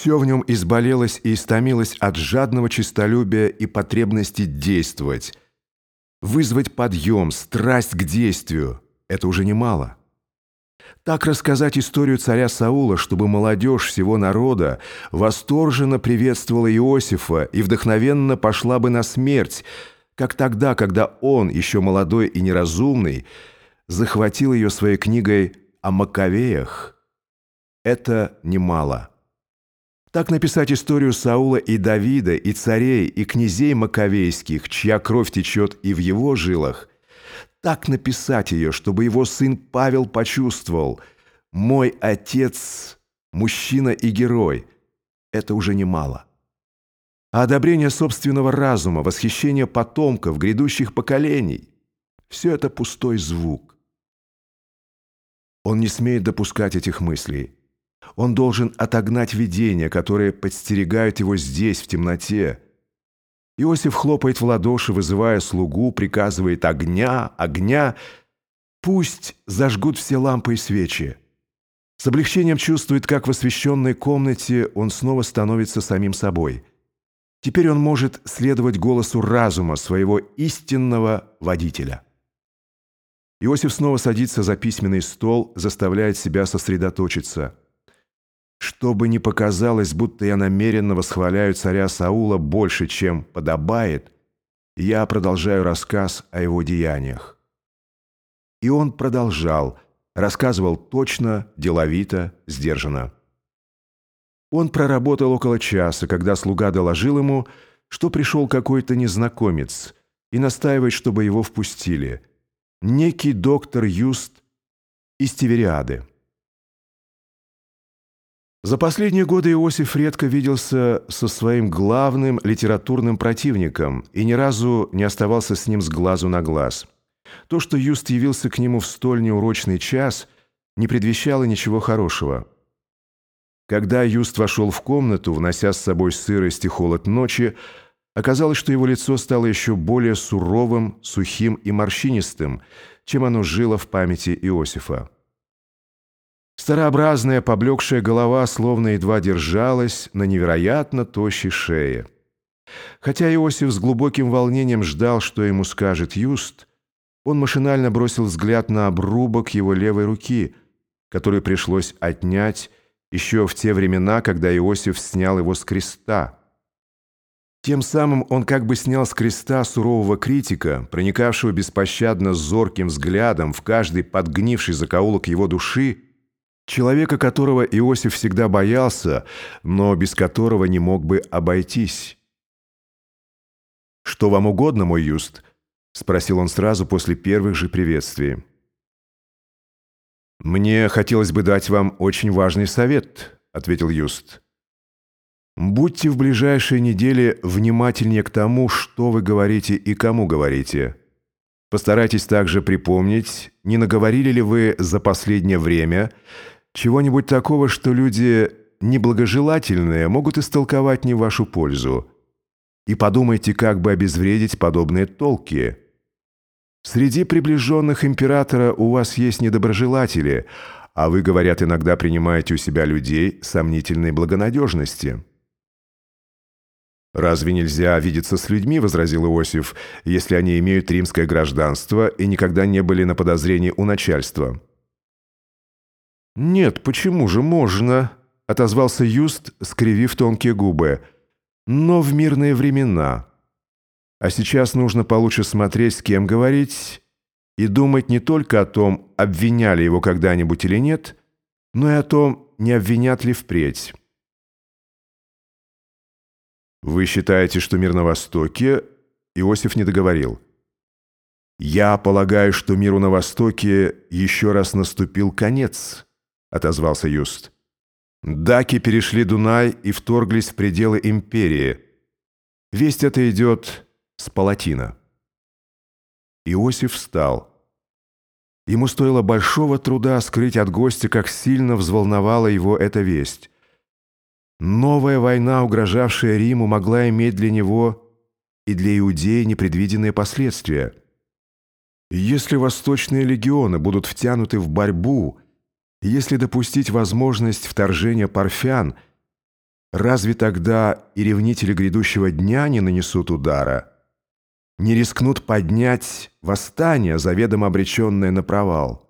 Все в нем изболелось и истомилось от жадного честолюбия и потребности действовать. Вызвать подъем, страсть к действию – это уже немало. Так рассказать историю царя Саула, чтобы молодежь всего народа восторженно приветствовала Иосифа и вдохновенно пошла бы на смерть, как тогда, когда он, еще молодой и неразумный, захватил ее своей книгой о Маковеях. Это немало. Так написать историю Саула и Давида, и царей, и князей маковейских, чья кровь течет и в его жилах, так написать ее, чтобы его сын Павел почувствовал «Мой отец – мужчина и герой» – это уже немало. А одобрение собственного разума, восхищение потомков, грядущих поколений – все это пустой звук. Он не смеет допускать этих мыслей – он должен отогнать видения, которые подстерегают его здесь, в темноте. Иосиф хлопает в ладоши, вызывая слугу, приказывает «огня, огня». Пусть зажгут все лампы и свечи. С облегчением чувствует, как в освещенной комнате он снова становится самим собой. Теперь он может следовать голосу разума своего истинного водителя. Иосиф снова садится за письменный стол, заставляет себя сосредоточиться – чтобы не показалось, будто я намеренно восхваляю царя Саула больше, чем подобает, я продолжаю рассказ о его деяниях. И он продолжал, рассказывал точно, деловито, сдержанно. Он проработал около часа, когда слуга доложил ему, что пришел какой-то незнакомец и настаивает, чтобы его впустили. Некий доктор Юст из Тивериады. За последние годы Иосиф редко виделся со своим главным литературным противником и ни разу не оставался с ним с глазу на глаз. То, что Юст явился к нему в столь неурочный час, не предвещало ничего хорошего. Когда Юст вошел в комнату, внося с собой сырость и холод ночи, оказалось, что его лицо стало еще более суровым, сухим и морщинистым, чем оно жило в памяти Иосифа. Старообразная поблекшая голова словно едва держалась на невероятно тощей шее. Хотя Иосиф с глубоким волнением ждал, что ему скажет Юст, он машинально бросил взгляд на обрубок его левой руки, который пришлось отнять еще в те времена, когда Иосиф снял его с креста. Тем самым он как бы снял с креста сурового критика, проникавшего беспощадно зорким взглядом в каждый подгнивший закоулок его души, Человека, которого Иосиф всегда боялся, но без которого не мог бы обойтись. «Что вам угодно, мой Юст?» — спросил он сразу после первых же приветствий. «Мне хотелось бы дать вам очень важный совет», — ответил Юст. «Будьте в ближайшие недели внимательнее к тому, что вы говорите и кому говорите. Постарайтесь также припомнить, не наговорили ли вы за последнее время чего-нибудь такого, что люди неблагожелательные могут истолковать не в вашу пользу. И подумайте, как бы обезвредить подобные толки. Среди приближенных императора у вас есть недоброжелатели, а вы, говорят, иногда принимаете у себя людей сомнительной благонадежности. «Разве нельзя видеться с людьми, — возразил Иосиф, — если они имеют римское гражданство и никогда не были на подозрении у начальства?» «Нет, почему же можно?» — отозвался Юст, скривив тонкие губы. «Но в мирные времена. А сейчас нужно получше смотреть, с кем говорить, и думать не только о том, обвиняли его когда-нибудь или нет, но и о том, не обвинят ли впредь». «Вы считаете, что мир на Востоке?» Иосиф не договорил. «Я полагаю, что миру на Востоке еще раз наступил конец». — отозвался Юст. «Даки перешли Дунай и вторглись в пределы империи. Весть эта идет с Палатина». Иосиф встал. Ему стоило большого труда скрыть от гостя, как сильно взволновала его эта весть. Новая война, угрожавшая Риму, могла иметь для него и для иудеи непредвиденные последствия. Если восточные легионы будут втянуты в борьбу – если допустить возможность вторжения парфян, разве тогда и ревнители грядущего дня не нанесут удара? Не рискнут поднять восстание, заведомо обреченное на провал?